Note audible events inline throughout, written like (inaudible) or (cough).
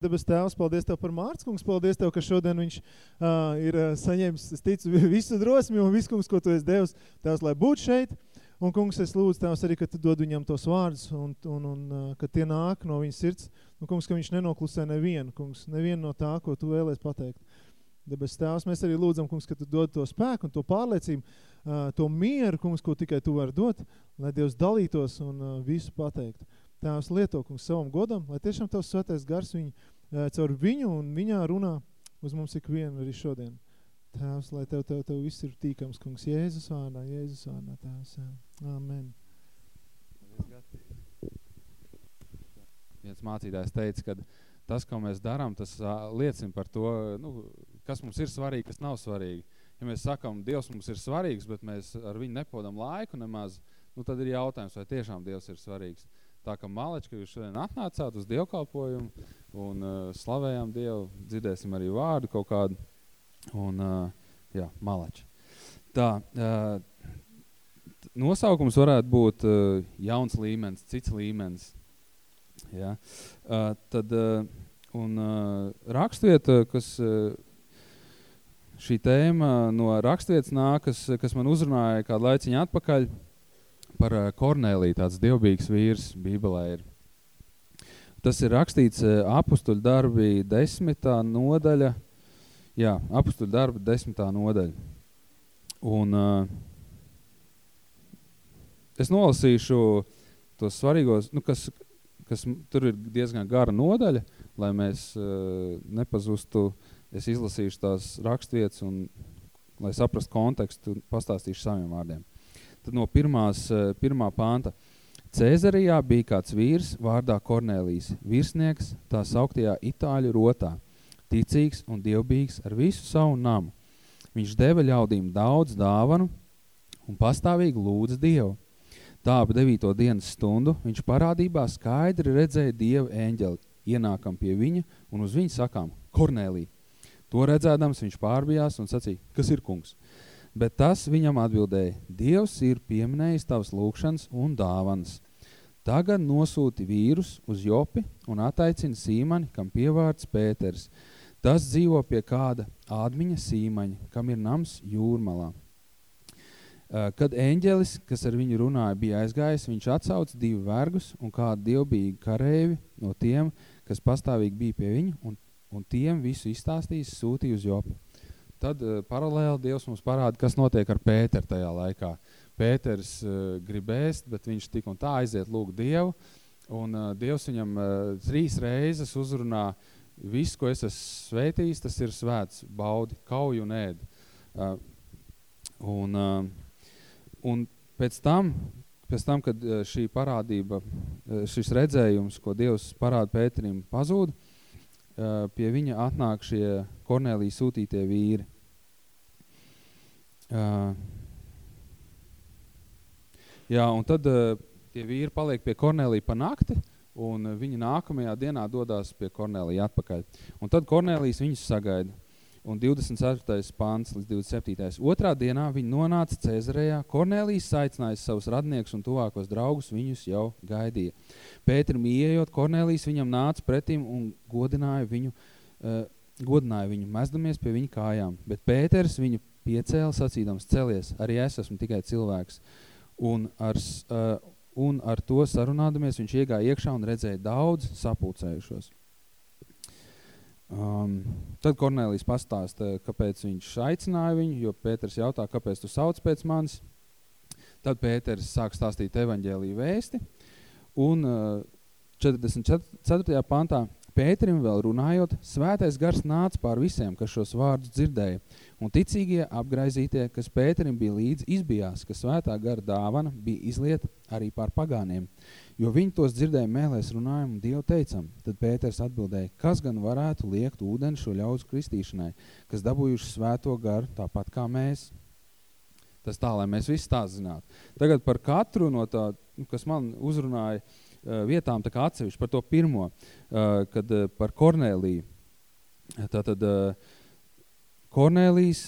Debes tēvs, paldies Tev par Mārts, kungs, paldies Tev, ka šodien viņš uh, ir uh, saņēmis, es ticu, visu drosmi un visu, kungs, ko Tu esi devis, Tevs, lai būtu šeit. Un, kungs, es lūdzu Tevs arī, ka Tu dod viņam tos vārdus un, un, un uh, ka tie nāk no viņas sirds. Un, kungs, ka viņš nenoklusē nevienu, kungs, nevienu no tā, ko Tu vēlies pateikt. Debes tēvs, mēs arī lūdzam, kungs, ka Tu dod to spēku un to pārliecību, uh, to mieru, kungs, ko tikai Tu vari dot, lai Dievs dalītos un uh, visu pateiktu. Tēvs lieto, kungs, savam godam, lai tiešām Tavs svētais gars viņu caur viņu un viņā runā uz mums ikvienu arī šodien. Tēvs, lai Tev, Tev, Tev viss ir tīkams, kungs, Jēzus vārdā, Jēzus vārdā, Tēvs, jā. Amen. Viens mācītājs teica, ka tas, ko mēs darām, tas liecina par to, nu, kas mums ir svarīgi, kas nav svarīgi. Ja mēs sakam, Dievs mums ir svarīgs, bet mēs ar viņu nepodam laiku nemaz, nu, tad ir jautājums, vai tiešām Dievs ir svarīgs. Tā kā Maleč, ka jūs šodien atnācāt uz dievkalpojumu un uh, slavējām Dievu, dzirdēsim arī vārdu kaut kādu. Un, uh, jā, Maleč. Tā, uh, nosaukums varētu būt uh, jauns līmenis, cits līmenis. Ja? Uh, tad, uh, un uh, rakstvieta, kas uh, šī tēma no rakstvietas nākas, kas man uzrunāja kādu laiciņu atpakaļ, par eh, Kornēliju, tāds dievbīgs vīrs Bībelē ir. Tas ir rakstīts eh, apustuļu darbi desmitā nodaļa, jā, apustuļu darbi desmitā nodaļa. Un uh, es nolasīšu tos svarīgos, nu, kas, kas tur ir diezgan gara nodaļa, lai mēs uh, nepazustu, es izlasīšu tās rakstvietas un, lai saprastu kontekstu, pastāstīšu saviem vārdiem. Tad no pirmās, eh, pirmā panta. Cēzarijā bija kāds vīrs vārdā Kornēlijs, virsnieks tā sauktajā itāļu rotā, ticīgs un dievbīgs ar visu savu namu. Viņš deva ļaudīm daudz dāvanu un pastāvīgi lūdza Dievu. Tā ap devīto dienas stundu viņš parādībā skaidri redzēja Dieva ēņģeli, ienākam pie viņa un uz viņu sakām, Kornēlī. To redzēdams viņš pārbijās un sacīja, kas ir kungs? Bet tas viņam atbildēja, Dievs ir pieminējis tavas lūkšanas un dāvanas. Tagad nosūti vīrus uz Jopi un ataicina Sīmani, kam pievārds Pēters. Tas dzīvo pie kāda ādmiņa Sīmaņa, kam ir nams jūrmalā. Kad eņģelis, kas ar viņu runāja, bija aizgājis, viņš atsauc divu vergus un kādu dievbīgu karēvi no tiem, kas pastāvīgi bija pie viņu, un, un tiem visu izstāstījis sūtīja uz Jopi. Tad uh, paralēli Dievs mums parāda, kas notiek ar Pēteru tajā laikā. Pēters uh, grib ēst, bet viņš tik un tā aiziet lūgt Dievu, un uh, Dievs viņam uh, trīs reizes uzrunā visu, ko es esmu sveitījis, tas ir svēts, baudi, kauju un ēd. Uh, un, uh, un pēc tam, pēc tam, kad uh, šī parādība, uh, šis redzējums, ko Dievs parāda Pēterim, pazūd, uh, pie viņa atnāk šie Kornelija sūtītie vīri. Uh, jā, un tad uh, tie vīri paliek pie Kornelija pa nakti, un viņi nākamajā dienā dodās pie Kornelija atpakaļ. Un tad Kornelijs viņus sagaida. Un 24. pāns līdz 27. Otrā dienā viņi nonāca Cezarejā. Kornelijs saicinājis savus radniekus un tuvākos draugus, viņus jau gaidīja. Pēterim ieejot, Kornelijs viņam nāca pretim un godināja viņu, uh, godināja viņu, mezdamies pie viņa kājām. Bet Pēters viņu piecēla sacīdams celies, arī es esmu tikai cilvēks. Un ar, uh, un ar to sarunādamies viņš iegāja iekšā un redzēja daudz sapulcējušos. Um, tad Kornēlijs pastāsta, kāpēc viņš aicināja viņu, jo Pēters jautā, kāpēc tu sauc pēc manis. Tad Pēters sāk stāstīt evaņģēliju vēsti. Un uh, 44. pantā Pēterim vēl runājot, svētais gars nāca pār visiem, kas šos vārdus dzirdēja, un ticīgie apgraizītie, kas Pēterim bija līdzi, izbijās, ka svētā gara dāvana bija izlieta arī pār pagāniem, jo viņi tos dzirdēja mēlēs runājumu Dievu teicam. Tad Pēters atbildēja, kas gan varētu liekt ūdeni šo ļaudz kristīšanai, kas dabūjuši svēto garu tāpat kā mēs. Tas tā, lai mēs visi tā zinātu. Tagad par katru no tā, kas man uzrunāja, Eh, vietām tā kā atsevišķi par to pirmo, eh, kad eh, par Kornēliju. Tātad Kornēlijs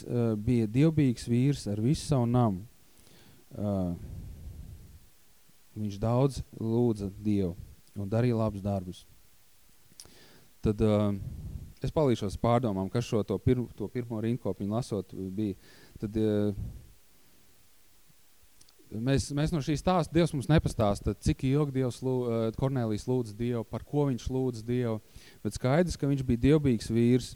bija dievbīgs vīrs ar visu savu namu. Viņš daudz lūdza Dievu un darīja labus darbus. tad uh, es palīšos pārdomām, kas šo to, pir, to pirmo rindkopiņu lasot bija. Tad, uh, mēs, mēs no šīs stāsta, Dievs mums nepastāsta, cik ilgi Dievs lū, uh, Kornelijs lūdz Dievu, par ko viņš lūdz Dievu, bet skaidrs, ka viņš bija dievbīgs vīrs,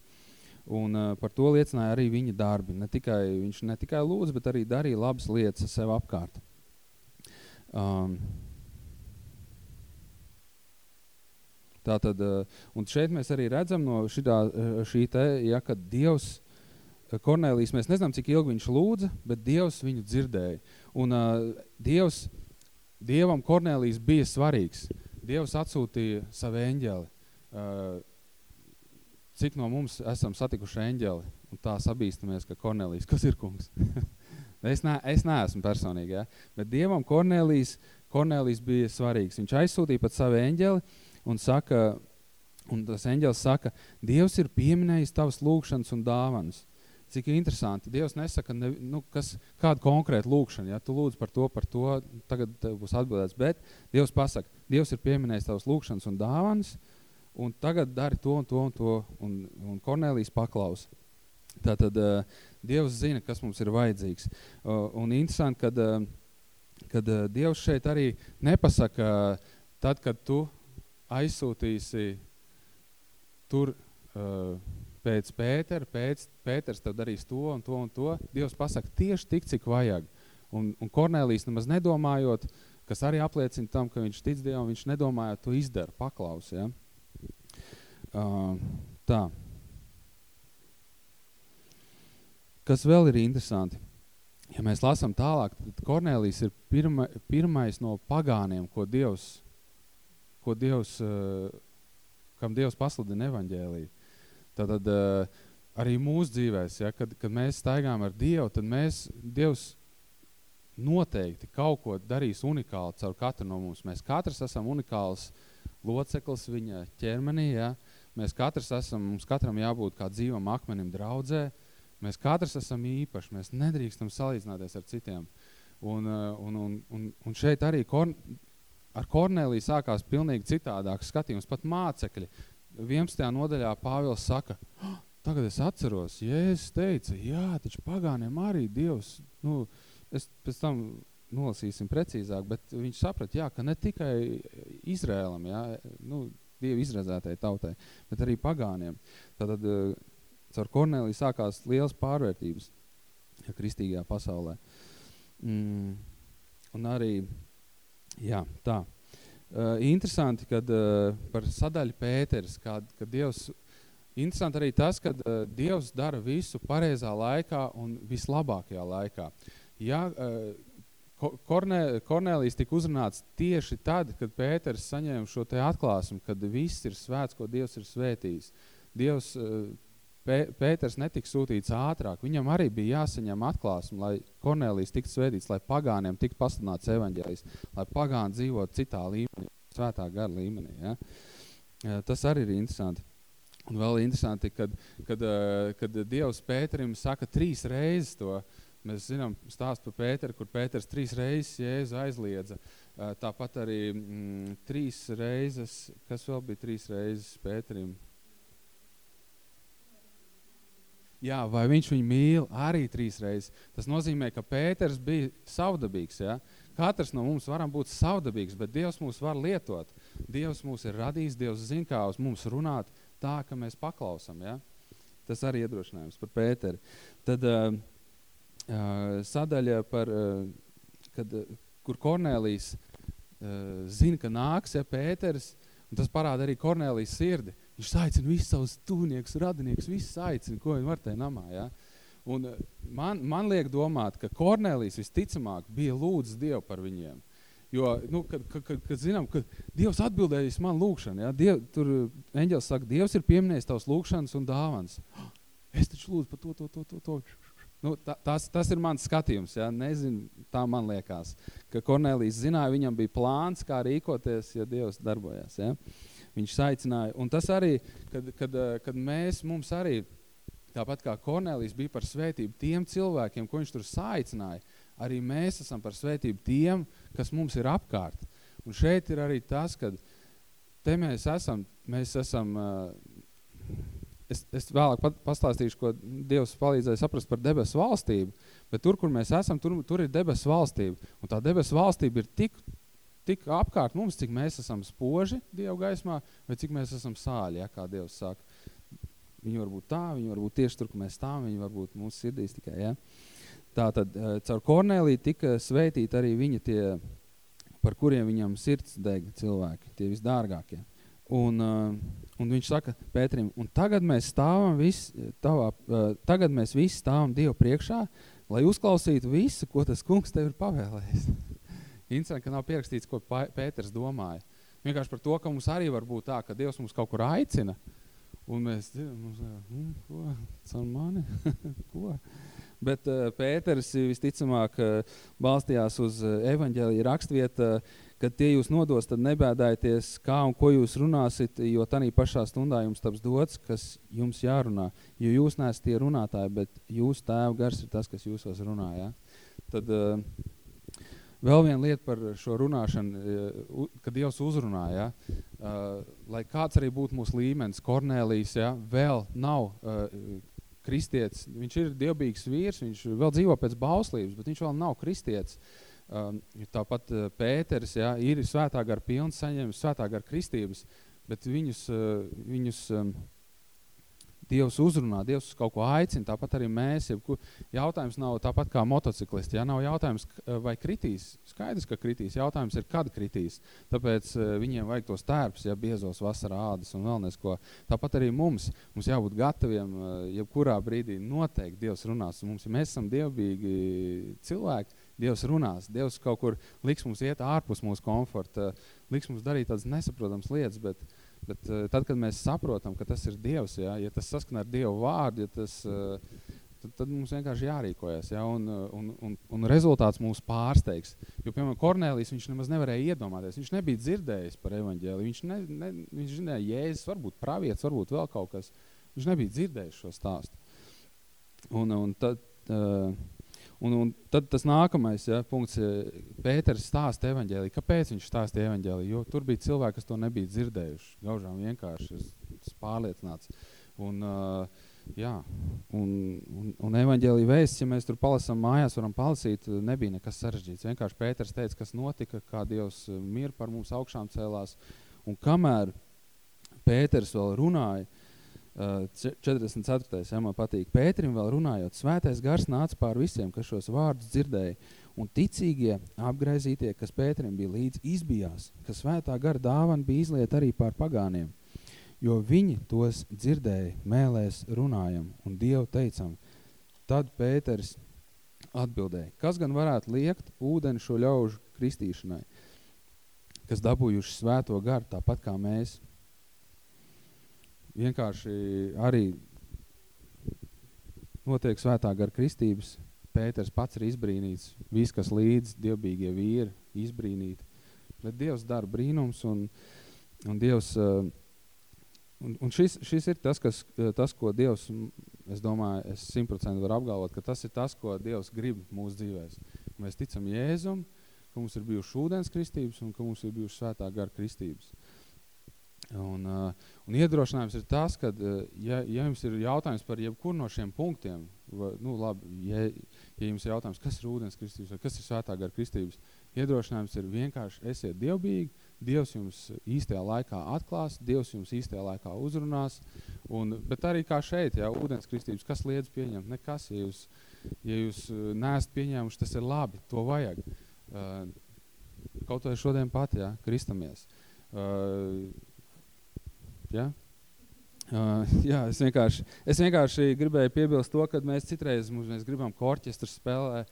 un uh, par to liecināja arī viņa darbi. Ne tikai, viņš ne tikai lūdz, bet arī darīja labas lietas sev apkārt. Um, Tātad, eh, un šeit mēs arī redzam no šitā, eh, šī te, ja, kad Dievs, eh, Kornēlijs, mēs nezinām, cik ilgi viņš lūdza, bet Dievs viņu dzirdēja. Un uh, Dievs, Dievam Kornēlijs bija svarīgs. Dievs atsūtīja savu eņģeli. Uh, cik no mums esam satikuši eņģeli un tā sabīstamies, ka Kornēlijs, kas ir kungs? (laughs) es, ne, es neesmu personīgi, ja? bet Dievam Kornēlijs, Kornēlijs bija svarīgs. Viņš aizsūtīja pat savu eņģeli, un saka, un tas eņģels saka, Dievs ir pieminējis tavas lūkšanas un dāvanas. Cik interesanti. Dievs nesaka, ne, nu, kas, kādu konkrētu lūkšanu, ja tu lūdz par to, par to, tagad būs atbildēts, bet Dievs pasaka, Dievs ir pieminējis tavas lūkšanas un dāvanas, un tagad dari to un to un to, un, un Kornelijs paklaus. Tātad uh, Dievs zina, kas mums ir vajadzīgs. Uh, un interesanti, kad, uh, kad uh, Dievs šeit arī nepasaka, uh, tad, kad tu aizsūtīsi tur uh, pēc Pētera, pēc Pēters tev darīs to un to un to, Dievs pasaka tieši tik, cik vajag. Un, un Kornēlijs nemaz nedomājot, kas arī apliecina tam, ka viņš tic Dievam, viņš nedomājot to izdara, paklaus. Ja? Uh, tā. Kas vēl ir interesanti? Ja mēs lasām tālāk, tad Kornēlijs ir pirma, pirmais no pagāniem, ko Dievs ko Dievs, eh, kam Dievs pasludina evaņģēliju. Tātad eh, arī mūsu dzīvēs, ja, kad, kad mēs staigām ar Dievu, tad mēs, Dievs noteikti kaut ko darīs unikāli caur katru no mums. Mēs katrs esam unikāls loceklis viņa ķermenī, ja. Mēs katrs esam, mums katram jābūt kā dzīvam akmenim draudzē. Mēs katrs esam īpaši, mēs nedrīkstam salīdzināties ar citiem. Un, eh, un, un, un, un šeit arī Korn, ar Korneliju sākās pilnīgi citādāks skatījums, pat mācekļi. 11. nodaļā Pāvils saka, oh, tagad es atceros, Jēzus teica, jā, taču pagāniem arī Dievs, nu, es pēc tam nolasīsim precīzāk, bet viņš saprat, jā, ka ne tikai Izrēlam, jā, nu, Dievu izredzētai tautai, bet arī pagāniem. Tātad uh, caur Korneliju sākās liels pārvērtības kristīgajā pasaulē. Mm, un arī Jā, tā. Uh, interesanti, kad uh, par sadaļu Pēters, kad, kad Dievs, interesanti arī tas, kad uh, Dievs dara visu pareizā laikā un vislabākajā laikā. Ja, uh, Kornē, Kornēlijs tika uzrunāts tieši tad, kad Pēters saņēma šo te atklāsmu, kad viss ir svēts, ko Dievs ir svētījis. Dievs uh, Pēters netika sūtīts ātrāk. Viņam arī bija jāsaņem atklāsme, lai Kornelijs tiktu svētīts, lai pagāniem tiktu pasludināts evaņģēlijs, lai pagāni dzīvot citā līmenī, svētā gara līmenī. Ja? Tas arī ir interesanti. Un vēl interesanti, kad, kad, kad Dievs Pēterim saka trīs reizes to, mēs zinām stāstu par Pēteru, kur Pēters trīs reizes Jēzu aizliedza. Tāpat arī mm, trīs reizes, kas vēl bija trīs reizes Pēterim? Jā, vai viņš viņu mīl arī trīs reizes. Tas nozīmē, ka Pēters bija savdabīgs. Ja? Katrs no mums varam būt savdabīgs, bet Dievs mūs var lietot. Dievs mūs ir radījis, Dievs zina, kā uz mums runāt tā, ka mēs paklausam. Ja? Tas arī iedrošinājums par Pēteri. Tad uh, uh, sadaļa par, uh, kad, uh, kur Kornēlijs uh, zina, ka nāks ja, Pēters, un tas parāda arī Kornēlijs sirdi. Viņš aicina visus savus tuvniekus, radinieks, visus aicina, ko viņi var tajā namā. Ja? Un eh, man, man liek domāt, ka Kornelijs visticamāk bija lūdzis Dievu par viņiem. Jo, nu, kad, kad, kad, kad zinām, ka Dievs atbildējis man lūkšanu, ja? Diev, tur eņģels saka, Dievs ir pieminējis tavs lūkšanas un dāvans. (gasps) Es taču lūdzu par to, to, to, to, to. Nu, tā, tas, tas ir mans skatījums, ja? nezinu, tā man liekas, ka Kornelijs zināja, viņam bija plāns, kā rīkoties, ja Dievs darbojās. Ja? viņš saicināja. Un tas arī, kad, kad, eh, kad mēs, mums arī, tāpat kā Kornelijs bija par svētību tiem cilvēkiem, ko viņš tur saicināja, arī mēs esam par svētību tiem, kas mums ir apkārt. Un šeit ir arī tas, kad te mēs esam, mēs esam uh, es, es vēlāk pastāstīšu, ko Dievs palīdzēja saprast par debesu valstību, bet tur, kur mēs esam, tur, tur ir debesu valstība. Un tā debesu valstība ir tik, tik apkārt mums, cik mēs esam spoži Dievu gaismā, vai cik mēs esam sāļi, ja, kā Dievs saka. Viņi var būt tā, viņi var būt tieši tur, kur mēs stāvam, viņi var būt mūsu sirdīs tikai, ja. Tātad, eh, caur Kornēliju tika sveitīti arī viņa tie, par kuriem viņam sirds deg cilvēki, tie visdārgākie. Un, uh, un viņš saka Pēterim, tagad mēs stāvam vis, tavā, uh, tagad mēs visi stāvam Dievu priekšā, lai uzklausītu visu, ko tas kungs tev ir pavēlējis. (laughs) Interesanti, ka nav pierakstīts, ko Pēters domāja. Vienkārši par to, ka mums arī var būt tā, ka Dievs mums kaut kur aicina, un mēs, mums, hm, ko, caur mani, (laughs) ko? Bet Pēters visticamāk balstījās uz evaņģēlija rakstvieta, uh, kad tie jūs nodos, tad nebēdājieties, kā un ko jūs runāsit, jo tanī pašā stundā jums taps dots, kas jums jārunā. Jo jūs neesat tie runātāji, bet jūs tēva gars ir tas, kas jūsos runā. Ja? Tad uh, vēl viena lieta par šo runāšanu, uh, kad Dievs uzrunā, ja? uh, lai kāds arī būtu mūsu līmenis, Kornēlijs, ja? vēl nav kristietis, viņš ir dievbīgs vīrs, viņš vēl dzīvo pēc bauslības, bet viņš vēl nav kristietis. Uh, Um, tāpat uh, Pēteris ja, ir svētā gara pilns, saņēmis svētā gara kristības, bet viņus, uh, viņus um, Dievs uzrunā, Dievs kaut ko aicina, tāpat arī mēs. Jebku, jautājums nav tāpat kā motociklisti. Ja? Nav jautājums, vai kritīs. Skaidrs, ka kritīs. Jautājums ir, kad kritīs. Tāpēc uh, viņiem vajag tos tērpus, ja biezos vasarā ādas un vēl nesko. Tāpat arī mums. Mums jābūt gataviem, uh, jebkurā brīdī noteikti Dievs runās. Mums, ja mēs esam dievbīgi cilvēki, Dievs runās, Dievs kaut kur liks mums iet ārpus mūsu komforta, liks mums darīt tādas nesaprotams lietas, bet, bet eh, tad, kad mēs saprotam, ka tas ir Dievs, ja, ja tas saskan ar Dievu vārdu, ja tas, eh, tad, tad mums vienkārši jārīkojas, ja, un, un, un, un rezultāts mūs pārsteigs. Jo, piemēram, Kornēlijs, viņš nemaz nevarēja iedomāties, viņš nebija dzirdējis par evaņģēli, viņš, ne, ne, viņš zināja Jēzus, varbūt pravietis, varbūt vēl kaut kas, viņš nebija dzirdējis šo stāstu. Un, un tad, uh, Un, un tad tas nākamais ja, punkts, Pēters stāsta evaņģēlī. Kāpēc viņš stāsta evaņģēlī? Jo tur bija cilvēki, kas to nebija dzirdējuši. Gaužām vienkārši es pārliecināts. Un, uh, jā, un, un, un evaņģēlī vēsts, ja mēs tur palasam mājās, varam palasīt, nebija nekas sarežģīts. Vienkārši Pēters teica, kas notika, kā Dievs mir par mums augšām cēlās. Un kamēr Pēters vēl runāja, 44. Ja, man patīk. Pēterim vēl runājot, svētais gars nāca pār visiem, kas šos vārdus dzirdēja, un ticīgie apgraizītie, kas Pēterim bija līdz izbijās, ka svētā gara dāvana bija izliet arī pār pagāniem, jo viņi tos dzirdēja, mēlēs runājam un Dievu teicam. Tad Pēteris atbildēja, kas gan varētu liekt ūdeni šo ļaužu kristīšanai, kas dabūjuši svēto garu tāpat kā mēs – vienkārši arī notiek svētā gara kristības. Pēters pats ir izbrīnīts, viss, kas līdz dievbīgie vīri, izbrīnīti. Bet Dievs dara brīnums, un, un Dievs, uh, un, un šis, šis ir tas, kas, tas, ko Dievs, es domāju, es simtprocentīgi varu apgalvot, ka tas ir tas, ko Dievs grib mūsu dzīvēs. Mēs ticam Jēzum, ka mums ir bijuši ūdens kristības un ka mums ir bijuši svētā gara kristības. Uh, un iedrošinājums ir tas, ka, uh, ja, ja jums ir jautājums par jebkuru no šiem punktiem, vai, nu, labi, ja, ja jums ir jautājums, kas ir ūdens kristības vai kas ir svētā gara kristības, iedrošinājums ir vienkārši esiet dievbīgi, Dievs jums īstajā laikā atklās, Dievs jums īstajā laikā uzrunās, un, bet arī kā šeit, ja, ūdens kristības, kas liedz pieņemt? Nekas, ja jūs, ja jūs neesat pieņēmuši, tas ir labi, to vajag. Uh, kaut vai šodien pat, ja, kristamies. Uh, Ja? Uh, (laughs) jā, es vienkārši, es vienkārši gribēju piebilst to, ka mēs citreiz mums, mēs gribam, ka orķestrs spēlē,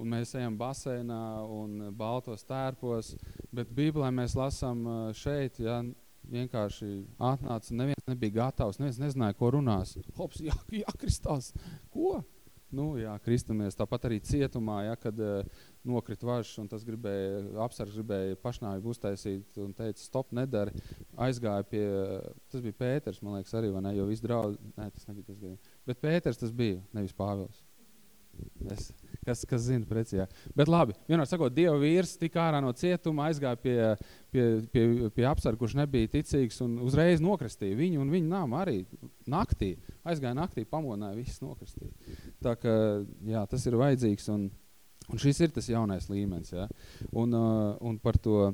un mēs ejam baseinā un baltos tērpos, bet Bībelē mēs lasām šeit, ja, vienkārši atnāca, neviens nebija gatavs, neviens nezināja, ko runās. Hops, jā, jā, kristās, ko? Nu, jā, kristamies. Tāpat arī cietumā, ja, kad uh, nokrita važs un tas gribēja, apsargs gribēja pašnāvību uztaisīt un teica, stop, nedari. Aizgāja pie, tas bija Pēters, man liekas, arī, vai ne, jo viss draudz, nē, tas nebija tas bija. Bet Pēters tas bija, nevis Pāvils. Es, kas, kas zina preci, jā. Bet labi, vienmēr sakot, Dieva vīrs tika ārā no cietuma, aizgāja pie, pie, pie, pie apsarga, kurš nebija ticīgs un uzreiz nokristīja viņu un viņa nām arī naktī. Aizgāja naktī, pamodināja, viss nokristīja. Tā ka, jā, tas ir vajadzīgs un, un šis ir tas jaunais līmenis, jā. Un, uh, un par to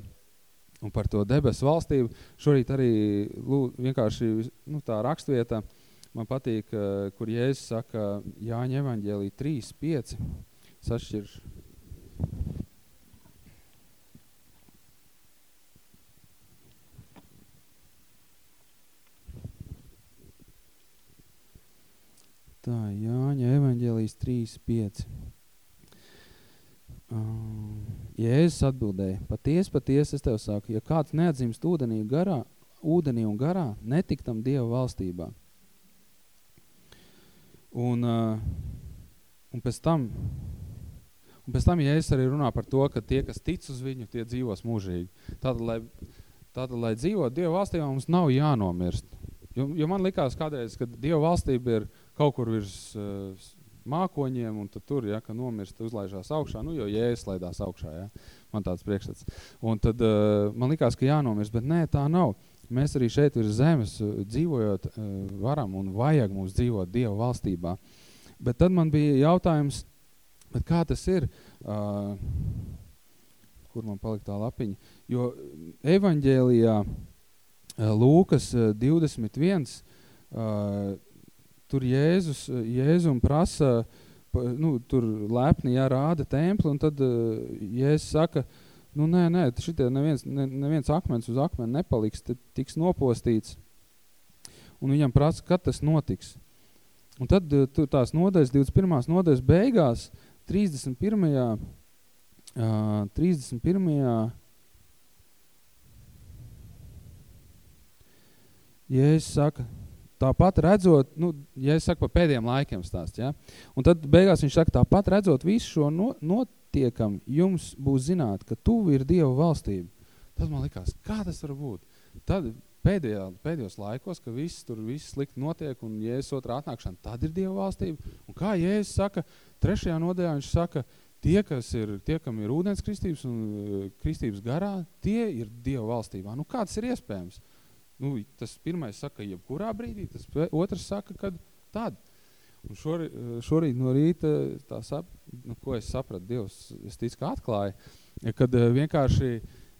un par to debesu valstību. Šorīt arī lūd, vienkārši nu, tā rakstvieta man patīk, kur Jēzus saka Jāņa evaņģēlī 3, 5 sašķirš. Tā, Jāņa evaņģēlijas 3, 5. Um, Jēzus atbildēja, paties, paties, es tev saku, ja kāds neatzīmst ūdenī, garā, ūdenī un garā, netiktam Dieva valstībā. Un, uh, un pēc tam Un pēc tam Jēzus arī runā par to, ka tie, kas tic uz viņu, tie dzīvos mūžīgi. Tātad, lai, tātad, lai dzīvot Dieva valstībā, mums nav jānomirst. Jo, jo man likās kādreiz, ka Dieva valstība ir kaut kur virs uh, mākoņiem, un tad tur, ja, ka nomirst, uzlaižās augšā, nu, jo Jēzus laidās augšā, ja, man tāds priekšstats. Un tad uh, man likās, ka jānomirst, bet nē, tā nav. Mēs arī šeit ir zemes dzīvojot, uh, varam un vajag mums dzīvot Dieva valstībā. Bet tad man bija jautājums, Bet kā tas ir, uh, kur man palika tā lapiņa, jo evaņģēlijā uh, Lūkas uh, 21, uh, tur Jēzus, Jēzum prasa, nu, tur lepni jārāda templi, un tad uh, Jēzus saka, nu nē, nē, šitie neviens, ne, neviens akmens uz akmeni nepaliks, tad tiks nopostīts. Un viņam prasa, kad tas notiks. Un tad tur tās nodaļas, 21. nodaļas beigās, uh, 31. Uh, 31. Jēzus saka, tāpat redzot, nu, Jēzus saka par pēdējiem laikiem stāst, ja? Un tad beigās viņš saka, tāpat redzot visu šo no, notiekam, jums būs zināt, ka tuvu ir Dieva valstība. Tad man likās, kā tas var būt? Tad pēdējā, pēdējos laikos, ka viss tur viss slikti notiek un Jēzus otrā atnākšana, tad ir Dieva valstība. Un kā Jēzus saka, Trešajā nodaļā viņš saka, tie, kas ir, tie, kam ir ūdens kristības un uh, kristības garā, tie ir Dieva valstībā. Nu, kā tas ir iespējams? Nu, tas pirmais saka, jebkurā brīdī, tas otrs saka, kad tad. Un šorīt, šorīt no rīta, tā sap, nu, ko es sapratu, Dievs, es ticu, ka atklāja, kad uh,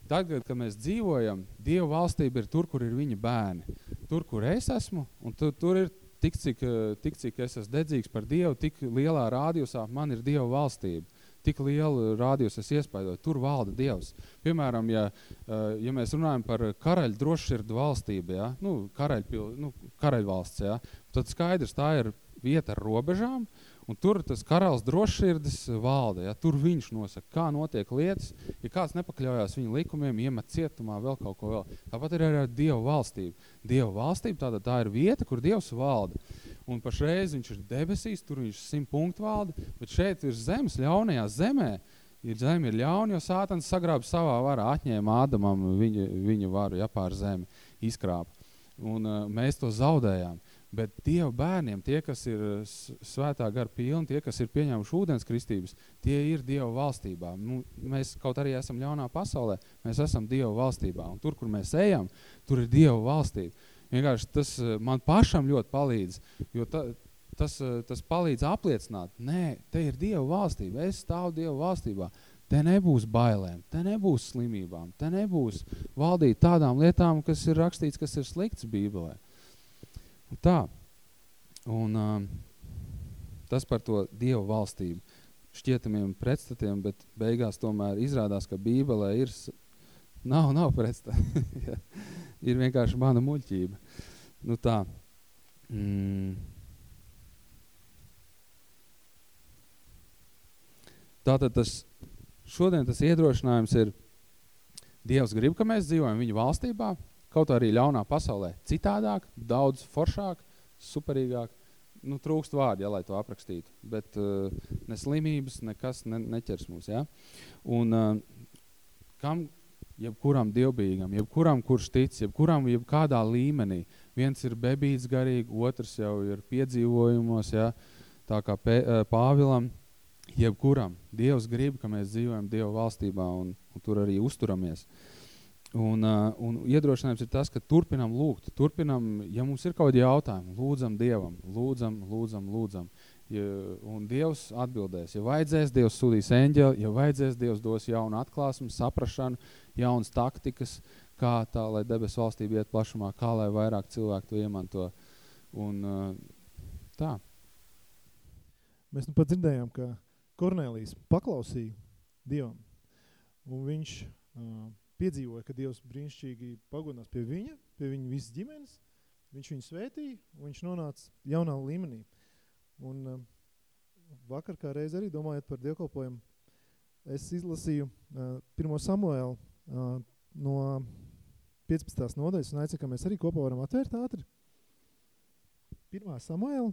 tagad, kad mēs dzīvojam, Dieva valstība ir tur, kur ir viņa bērni. Tur, kur es esmu, un tu, tur ir tik cik, eh, tik, cik es esmu dedzīgs par Dievu, tik lielā rādījusā man ir Dieva valstība. Tik lielu rādījus es iespaidoju, tur valda Dievs. Piemēram, ja, eh, ja mēs runājam par karaļu drošsirdu valstību, ja, nu, karaļu, nu, karaļvalsts, ja, tad skaidrs, tā ir vieta ar robežām, Un tur tas karalis drošsirdis valda. Ja? Tur viņš nosaka, kā notiek lietas. Ja kāds nepakļaujās viņa likumiem, iemet cietumā vēl kaut ko vēl. Tāpat ir arī ar Dievu valstību. Dievu valstība tāda, tā ir vieta, kur Dievs valda. Un pašreiz viņš ir debesīs, tur viņš simt punktu valda, bet šeit ir zemes, ļaunajā zemē, ir zeme ir ļauna, jo sātans sagrāba savā varā, atņēma Ādamam viņa, viņa varu, ja pār zemi izkrāpa. Un uh, mēs to zaudējām. Bet Dieva bērniem, tie, kas ir svētā gara pilni, tie, kas ir pieņēmuši ūdens kristības, tie ir Dieva valstībā. Nu, mēs kaut arī esam ļaunā pasaulē, mēs esam Dieva valstībā. Un tur, kur mēs ejam, tur ir Dieva valstība. Vienkārši tas eh, man pašam ļoti palīdz, jo ta, tas, eh, tas palīdz apliecināt, nē, te ir Dieva valstība, es stāvu Dieva valstībā. Te nebūs bailēm, te nebūs slimībām, te nebūs valdīt tādām lietām, kas ir rakstīts, kas ir slikts Bībelē. Tā. Un uh, tas par to Dievu valstību šķietamiem pretstatiem, bet beigās tomēr izrādās, ka Bībelē ir, nav, nav pretstat. (laughs) ir vienkārši mana muļķība. Nu tā. Mm. Tātad tas, šodien tas iedrošinājums ir, Dievs grib, ka mēs dzīvojam viņa valstībā, kaut arī ļaunā pasaulē citādāk, daudz foršāk, superīgāk. Nu, trūkst vārdi, ja, lai to aprakstītu, bet uh, ne slimības, nekas ne, neķers mūs. Ja? Un uh, kam, jebkuram dievbīgam, jebkuram, kurš tic, jebkuram, jebkādā līmenī, viens ir bebīts garīgi, otrs jau ir piedzīvojumos, ja? tā kā pē, uh, Pāvilam, jebkuram. Dievs grib, ka mēs dzīvojam Dieva valstībā un, un tur arī uzturamies. Un, uh, un iedrošinājums ir tas, ka turpinam lūgt, turpinam, ja mums ir kaut kādi jautājumi, lūdzam Dievam, lūdzam, lūdzam, lūdzam. Ja, un Dievs atbildēs. Ja vajadzēs, Dievs sūdīs eņģeli, ja vajadzēs, Dievs dos jaunu atklāsmu, saprašanu, jaunas taktikas, kā tā, lai debes valstība iet plašumā, kā lai vairāk cilvēku to iemanto. Un uh, tā. Mēs nu pat dzirdējām, ka Kornēlijs paklausīja Dievam, un viņš uh, piedzīvoja, ka Dievs brīnišķīgi pagodinās pie viņa, pie viņa visas ģimenes, viņš viņu svētīja, un viņš nonāca jaunā līmenī. Un uh, vakar kā reiz arī domājot par dievkalpojumu, es izlasīju uh, pirmo Samuēlu uh, no 15. nodaļas un aicinu, ka mēs arī kopā varam atvērt ātri. Pirmā Samuēla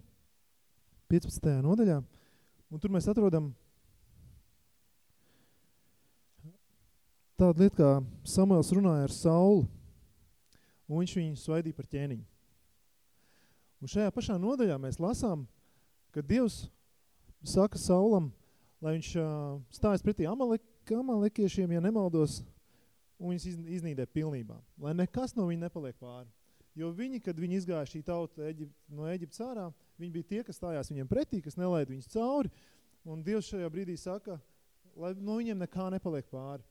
15. nodaļā. Un tur mēs atrodam tādu lietu, kā Samuels runāja ar Saulu, un viņš viņu svaidīja par ķēniņu. Un šajā pašā nodaļā mēs lasām, ka Dievs saka Saulam, lai viņš stājas pretī Amalek, Amalekiešiem, ja nemaldos, un viņus iznīdē pilnībā, lai nekas no viņa nepaliek pāri. Jo viņi, kad viņi izgāja šī tauta Eģip, no Eģiptes ārā, viņi bija tie, kas stājās viņiem pretī, kas nelaid viņus cauri, un Dievs šajā brīdī saka, lai no viņiem nekā nepaliek pāri.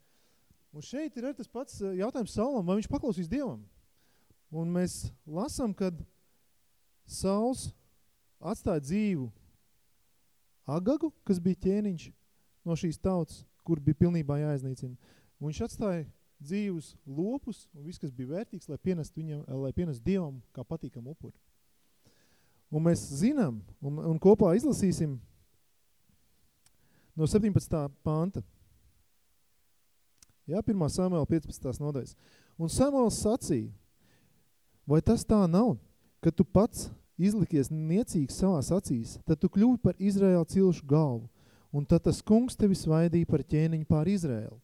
Un šeit ir tas pats eh, jautājums Saulam, vai viņš paklausīs Dievam. Un mēs lasam, kad Sauls atstāja dzīvu Agagu, kas bija ķēniņš no šīs tautas, kur bija pilnībā jāiznīcina. Un viņš atstāja dzīvus lopus un viss, kas bija vērtīgs, lai pienest, viņam, lai pienest Dievam kā patīkam upuri. Un mēs zinām, un, un kopā izlasīsim no 17. panta. Jā, 1. Samuela 15. nodaļas. Un Samuels sacīja, vai tas tā nav, ka tu pats izlikies niecīgs savās acīs, tad tu kļuvi par Izraēlu cilšu galvu, un tad tas kungs tevi svaidīja par ķēniņu pār Izraēlu.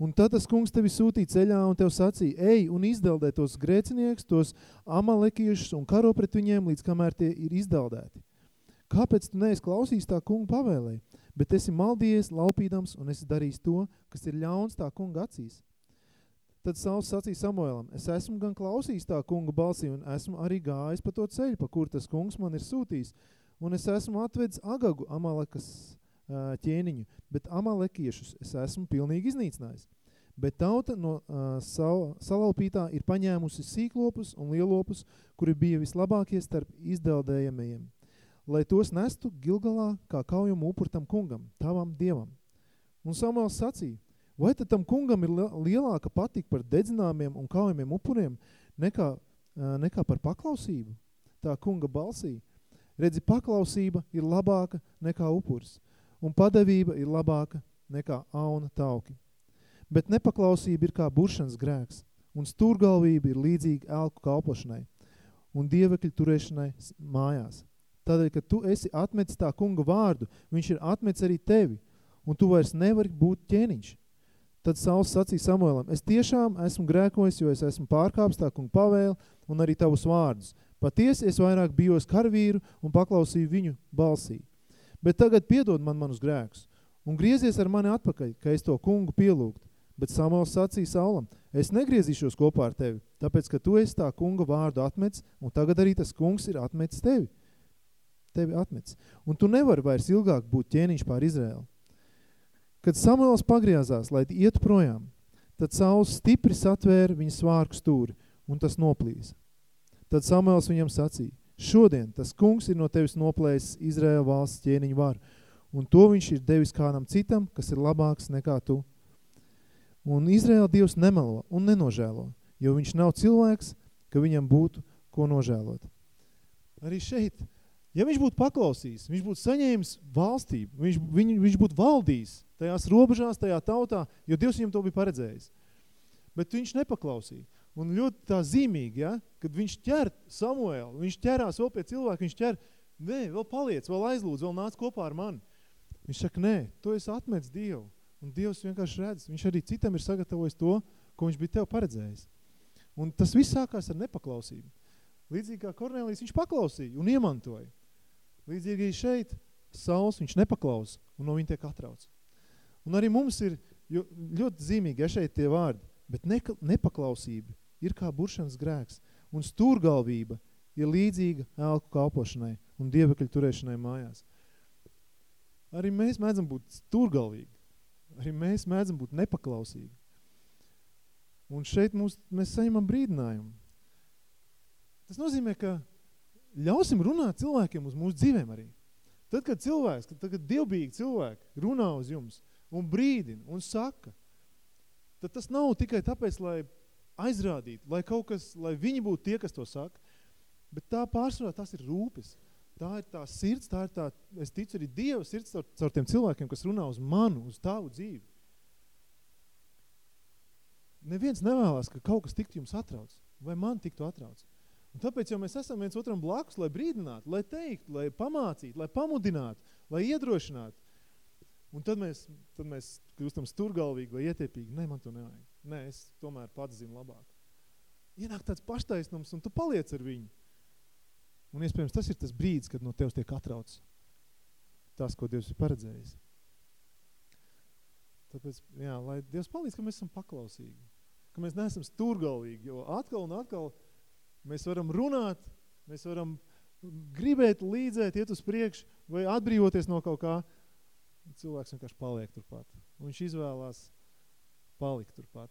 Un tad tas kungs tevi sūtīja ceļā un tev sacīja, ej un izdeldē tos grēcinieks, tos amalekiešus un karo pret viņiem, līdz kamēr tie ir izdeldēti. Kāpēc tu neesi klausījis tā kunga pavēlē, bet esi maldījies, laupīdams un esi darījis to, kas ir ļauns tā kunga acīs? Tad Sauls sacīja Samuēlam, es esmu gan klausījis tā kunga balsī un esmu arī gājis pa to ceļu, pa kur tas kungs man ir sūtījis, un es esmu atvedis Agagu Amalekas ķēniņu, bet amalekiešus es esmu pilnīgi iznīcinājis. Bet tauta no uh, sal, salaupītā ir paņēmusi sīklopus un lielopus, kuri bija vislabākie starp izdeldējamajiem, lai tos nestu Gilgalā kā kaujumu upurtam kungam, tavam dievam. Un Samuels sacīja, vai tad tam kungam ir lielāka patika par dedzināmiem un kaujumiem upuriem nekā, nekā par paklausību? Tā kunga balsī. Redzi, paklausība ir labāka nekā upurs un padevība ir labāka nekā auna tauki. Bet nepaklausība ir kā buršanas grēks, un stūrgalvība ir līdzīga elku kalpošanai un dievekļu turēšanai mājās. Tādēļ, ka tu esi atmetis tā kunga vārdu, viņš ir atmetis arī tevi, un tu vairs nevari būt ķēniņš. Tad Sauls sacīja Samuēlam, es tiešām esmu grēkojis, jo es esmu pārkāpis tā kunga pavēli un arī tavus vārdus. Patiesi es vairāk bijos karavīru un paklausīju viņu balsī bet tagad piedod man manus grēkus un griezies ar mani atpakaļ, ka es to kungu pielūgt. Bet Samuels sacīja Saulam, es negriezīšos kopā ar tevi, tāpēc, ka tu esi tā kunga vārdu atmets, un tagad arī tas kungs ir atmetis tevi. Tevi atmets. Un tu nevari vairs ilgāk būt ķēniņš pār Izraēlu. Kad Samuels pagriezās, lai iet projām, tad Sauls stipri satvēra viņa svārku stūri, un tas noplīs. Tad Samuels viņam sacīja, Šodien tas kungs ir no tevis noplējis Izraēla valsts ķēniņu varu, un to viņš ir devis kādam citam, kas ir labāks nekā tu. Un Izraēla Dievs nemelo un nenožēlo, jo viņš nav cilvēks, ka viņam būtu ko nožēlot. Arī šeit, ja viņš būtu paklausījis, viņš būtu saņēmis valstību, viņš, viņ, viņš būtu valdījis tajās robežās, tajā tautā, jo Dievs viņam to bija paredzējis. Bet viņš nepaklausīja. Un ļoti tā zīmīgi, ja, kad viņš ķer Samuēlu, viņš ķerās vēl pie cilvēka, viņš ķer, nē, vēl paliec, vēl aizlūdz, vēl nāc kopā ar mani. Viņš saka, nē, tu esi atmets Dievu. Un Dievs vienkārši redz, viņš arī citam ir sagatavojis to, ko viņš bija tev paredzējis. Un tas viss sākās ar nepaklausību. Līdzīgi kā Kornelijs, viņš paklausīja un iemantoja. Līdzīgi šeit saules, viņš nepaklaus un no viņa tiek atrauc. Un arī mums ir ļoti zīmīgi, ja šeit tie vārdi, bet ne, nepaklausība ir kā buršanas grēks, un stūrgalvība ir līdzīga elku kalpošanai un dievekļu turēšanai mājās. Arī mēs mēdzam būt stūrgalvīgi. Arī mēs mēdzam būt nepaklausīgi. Un šeit mums, mēs saņemam brīdinājumu. Tas nozīmē, ka ļausim runāt cilvēkiem uz mūsu dzīvēm arī. Tad, kad cilvēks, tad, kad dievbīgi cilvēki runā uz jums un brīdina un saka, tad tas nav tikai tāpēc, lai aizrādītu, lai kaut kas, lai viņi būtu tie, kas to saka, bet tā pārsvarā tas ir rūpes. Tā ir tā sirds, tā ir tā, es ticu arī Dieva sirds caur, caur tiem cilvēkiem, kas runā uz manu, uz tavu dzīvi. Neviens nevēlas, ka kaut kas tiktu jums atrauc, vai man tiktu atrauc. Un tāpēc jau mēs esam viens otram blakus, lai brīdinātu, lai teiktu, lai pamācītu, lai pamudinātu, lai iedrošinātu. Un tad mēs, tad mēs kļūstam sturgalvīgi vai ietiepīgi. Nē, man to nevajag. Nē, es tomēr pats zinu labāk. Ienāk tāds paštaisnums, un tu paliec ar viņu. Un iespējams, tas ir tas brīdis, kad no tevs tiek atrauc tas, ko Dievs ir paredzējis. Tāpēc, jā, lai Dievs palīdz, ka mēs esam paklausīgi. Ka mēs neesam sturgalvīgi, jo atkal un atkal Mēs varam runāt, mēs varam gribēt līdzēt, iet uz priekšu vai atbrīvoties no kaut kā. Cilvēks vienkārši paliek turpat. Viņš izvēlās palikt turpat.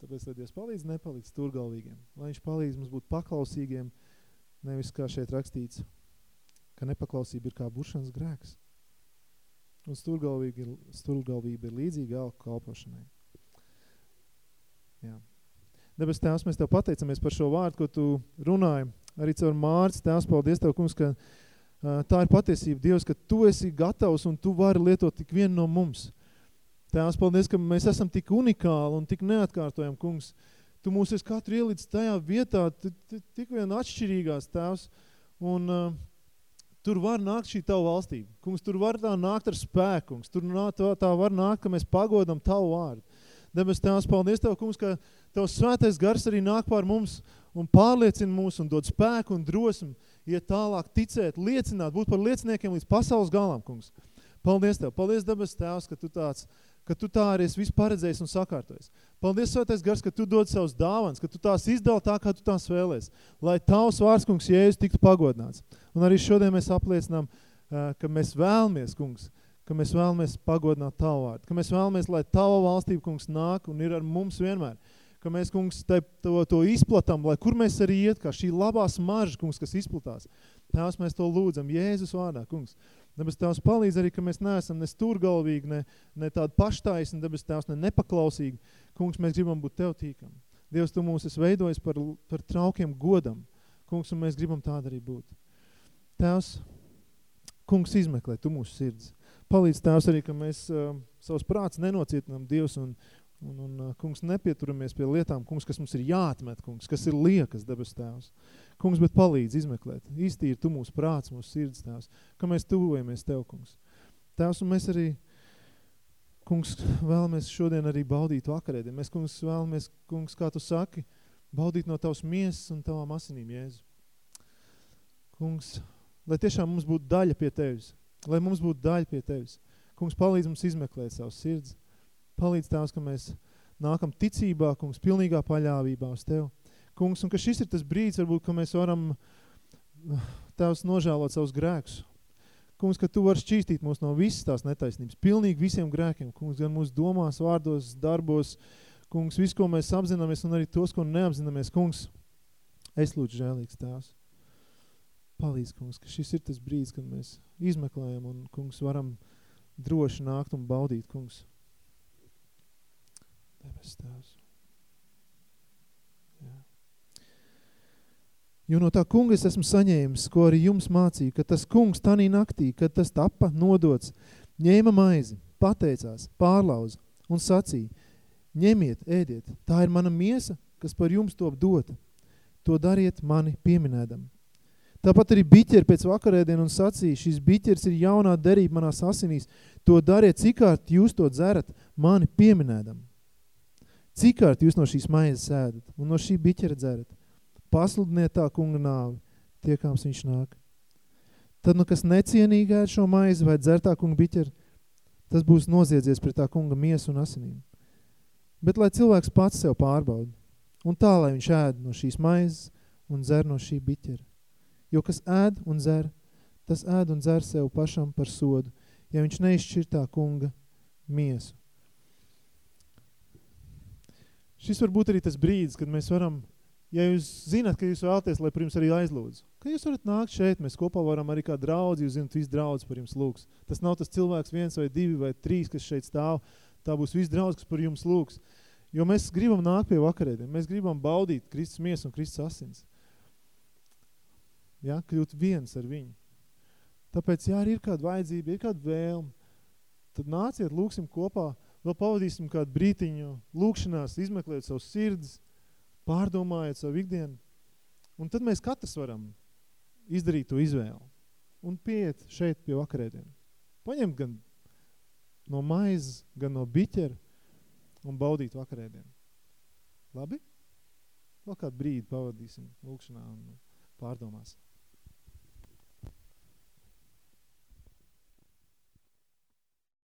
Tāpēc, lai Dievs palīdz nepalikt turgalvīgiem. Lai viņš palīdz mums būt paklausīgiem, nevis kā šeit rakstīts, ka nepaklausība ir kā buršanas grēks. Un sturgalvība ir, sturgalvība ir līdzīga alku kalpošanai. Jā. Debes Tēvs, mēs Tev pateicamies par šo vārdu, ko Tu runāji. Arī caur Mārcis, Tēvs, paldies Tev, kungs, ka uh, tā ir patiesība, Dievs, ka Tu esi gatavs un Tu vari lietot tik vienu no mums. Tēvs, paldies, ka mēs esam tik unikāli un tik neatkārtojam, kungs. Tu mūs esi katru ielīdz tajā vietā, tik vien atšķirīgās, Tēvs, un uh, tur var nākt šī Tavu valstība. Kungs, tur var tā nākt ar spēku, kungs. Tur nā, tā, tā var nākt, ka mēs pagodam Tavu vārdu. Debes Tēvs, paldies Tev, kungs, ka Tavs svētais gars arī nāk pār mums un pārliecina mūs un dod spēku un drosmi iet tālāk, ticēt, liecināt, būt par lieciniekiem līdz pasaules galam, kungs. Paldies Tev, paldies Debes Tēvs, ka Tu tāds, ka Tu tā arī esi visu paredzējis un sakārtojis. Paldies, svētais gars, ka Tu dod savus dāvans, ka Tu tās izdala tā, kā Tu tās vēlies, lai Tavs vārds, kungs, Jēzus tiktu pagodināts. Un arī šodien mēs apliecinām, ka mēs vēlamies, kungs, ka mēs vēlamies pagodināt Tavu vārdu, ka mēs vēlamies, lai Tava valstība, kungs, nāk un ir ar mums vienmēr, ka mēs, kungs, te, to, to izplatam, lai kur mēs arī iet, kā šī labā smarža, kungs, kas izplatās. Tēvs, mēs to lūdzam Jēzus vārdā, kungs. Debes Tēvs palīdz arī, ka mēs neesam ne stūrgalvīgi, ne, ne tādi paštaisni, debes Tēvs, ne nepaklausīgi. Kungs, mēs gribam būt Tev tīkam. Dievs, Tu mūs esi veidojis par, par traukiem godam. Kungs, un mēs gribam tāda arī būt. Tēvs, kungs, izmeklē Tu mūsu sirds. Palīdz tēvs arī, ka mēs uh, savus prāts nenocietinām Dievs un, un, un kungs nepieturamies pie lietām, kungs, kas mums ir jāatmet, kungs, kas ir liekas debes tēvs. Kungs, bet palīdz izmeklēt, īstīri tu mūsu prāts, mūsu sirds tēvs, ka mēs tuvojamies tev, kungs. Tēvs, un mēs arī, kungs, vēlamies šodien arī baudīt vakarēdien. Mēs, kungs, vēlamies, kungs, kā tu saki, baudīt no tavas miesas un tavām asinīm, Jēzu. Kungs, lai tiešām mums būtu daļa pie tevis, lai mums būtu daļa pie Tevis. Kungs, palīdz mums izmeklēt savu sirds. Palīdz Tēvs, ka mēs nākam ticībā, kungs, pilnīgā paļāvībā uz Tev. Kungs, un ka šis ir tas brīdis, varbūt, ka mēs varam Tēvs nožēlot savus grēkus. Kungs, ka Tu vari šķīstīt mūs no visas tās netaisnības, pilnīgi visiem grēkiem. Kungs, gan mūsu domās, vārdos, darbos, kungs, visu, ko mēs apzināmies un arī tos, ko neapzināmies. Kungs, es lūdzu žēlīgs Tēvs. Palīdz, kungs, ka šis ir tas brīdis, kad mēs izmeklējam un, kungs, varam droši nākt un baudīt, kungs. Debes tēvs. Jā. Jo no tā kunga es esmu saņēmis, ko arī jums mācīju, ka tas kungs tanī naktī, kad tas tapa nodots, ņēma maizi, pateicās, pārlauza un sacīja, ņemiet, ēdiet, tā ir mana miesa, kas par jums top dota. To dariet mani pieminēdam. Tāpat arī biķeri pēc vakarēdien un sacīja, šis biķers ir jaunā derība manās asinīs. To dariet, cikārt jūs to dzerat, mani pieminēdam. Cikārt jūs no šīs maizes sēdat un no šī biķera dzerat. Pasludiniet tā kunga nāvi, tiekāms viņš nāk. Tad, nu, kas necienīgi ēd šo maizi vai dzer tā kunga biķeri, tas būs noziedzies pret tā kunga miesu un asinīm. Bet lai cilvēks pats sev pārbauda, un tā, lai viņš ēd no šīs maizes un dzer no šī biķera. Jo kas ēd un dzer, tas ēd un dzer sev pašam par sodu, ja viņš neizšķir tā kunga miesu. Šis var būt arī tas brīdis, kad mēs varam, ja jūs zināt, ka jūs vēlaties, lai par jums arī aizlūdzu, ka jūs varat nākt šeit, mēs kopā varam arī kā draudzi, jūs zināt, viss draudz par jums lūgs. Tas nav tas cilvēks viens vai divi vai trīs, kas šeit stāv, tā būs viss draudz, kas par jums lūgs. Jo mēs gribam nākt pie vakarēdiem, mēs gribam baudīt Kristus mies un Kristus asins. Ja, kļūt viens ar viņu. Tāpēc, ja arī ir kāda vajadzība, ir kāda vēlme, tad nāciet, lūksim kopā, vēl pavadīsim kādu brītiņu lūkšanās, izmeklēt savu sirds, pārdomājot savu ikdienu. Un tad mēs katrs varam izdarīt to izvēlu un pieiet šeit pie vakarēdiem. Paņemt gan no maizes, gan no biķera un baudīt vakarēdiem. Labi? Vēl kādu brīdi pavadīsim lūkšanā un pārdomās.